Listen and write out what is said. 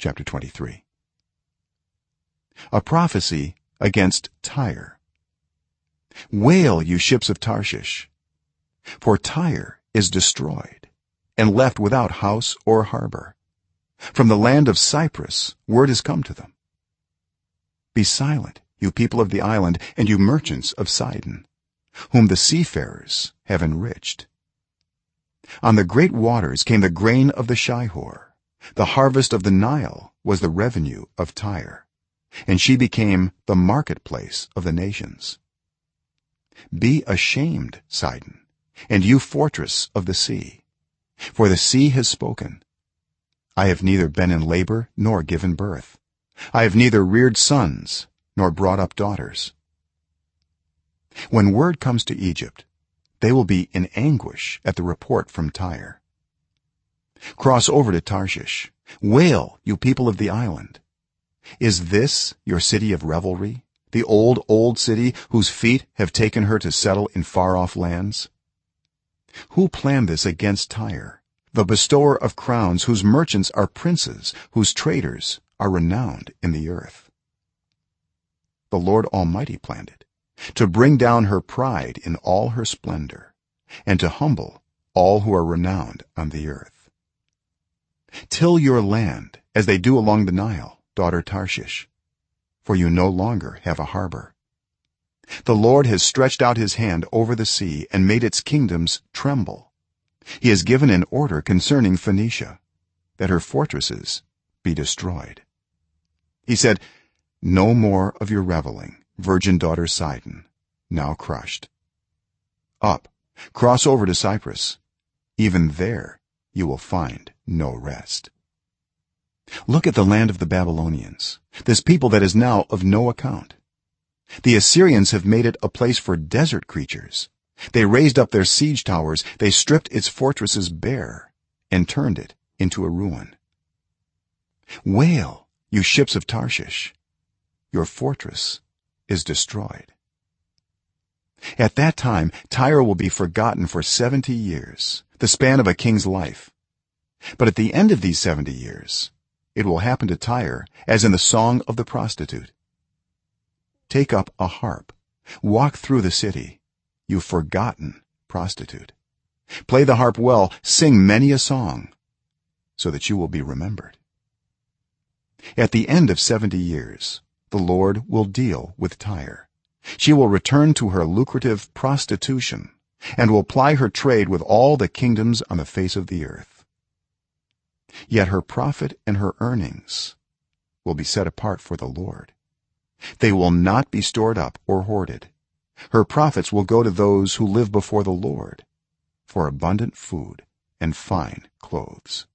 chapter 23 a prophecy against tyre. Wail you ships of tarshish for tyre is destroyed and left without house or harbor. From the land of cyprus word has come to them. Be silent you people of the island and you merchants of sidon whom the seafarers have enriched. On the great waters came the grain of the shihor the harvest of the nile was the revenue of tyre and she became the marketplace of the nations. Be ashamed sidon and you fortress of the sea for the sea has spoken. I have neither been in labor nor given birth. I have neither reared sons nor brought up daughters. When word comes to egypt they will be in anguish at the report from tyre cross over to tarshish. Wail you people of the island. Is this your city of revelry? The old old city whose feet have taken her to settle in far off lands? Who planned this against tyre the bestower of crowns whose merchants are princes whose traders are renowned in the earth? The lord almighty planned it to bring down her pride in all her splendor and to humble all who are renowned on the earth till your land as they do along the nile daughter tarshish for you no longer have a harbor. The lord has stretched out his hand over the sea and made its kingdoms tremble. He has given an order concerning phoenicia that her fortresses be destroyed. He said no more of your reveling virgin daughter sidon now crushed. Up cross over to cyprus. Even there you will find no rest. Look at the land of the babylonians this people that is now of no account. The assyrians have made it a place for desert creatures. They raised up their siege towers they stripped its fortresses bare and turned it into a ruin. Wail you ships of tarshish. Your fortress is destroyed. At that time tyre will be forgotten for 70 years the span of a king's life but at the end of these 70 years it will happen to tyre as in the song of the prostitute. Take up a harp. Walk through the city you forgotten prostitute. Play the harp well. Sing many a song so that you will be remembered. At the end of 70 years the lord will deal with tyre. She will return to her lucrative prostitution and will ply her trade with all the kingdoms on the face of the earth yet her profit and her earnings will be set apart for the lord. They will not be stored up or hoarded. Her profits will go to those who live before the lord for abundant food and fine clothes